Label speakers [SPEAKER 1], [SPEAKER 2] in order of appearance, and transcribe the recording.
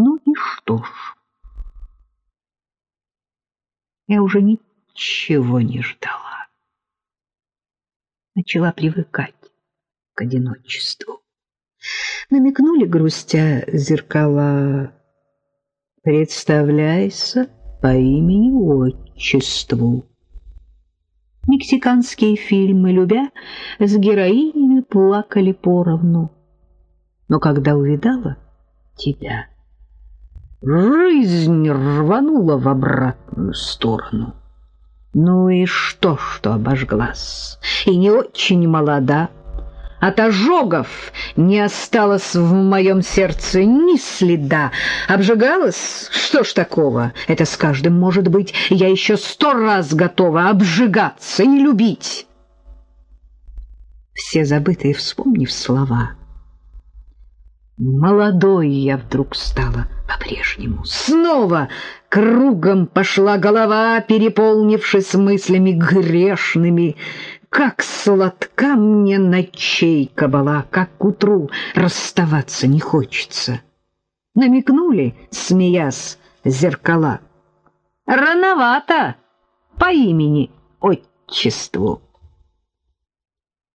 [SPEAKER 1] Ну и что ж? Я уже ничего не ждала. Начала привыкать к одиночеству. Намекнули грустя зеркала. Представляйся по имени-отчеству. Мексиканские фильмы, любя, с героинями плакали поровну. Но когда увидала тебя, жизнь рванула в обратную сторону. Ну и что, что обожглась, и не очень молода, от ожогов не осталось в моем сердце ни следа. Обжигалась? Что ж такого? Это с каждым может быть. Я еще сто раз готова обжигаться и любить. Все забытые, вспомнив слова. Молодой я вдруг стала по-прежнему. Снова кругом пошла голова, переполнившись мыслями грешными, как сладка мне ночейка была, как к утру расставаться не хочется. Намекнули, смеясь, зеркала. Рановато по имени отчеству.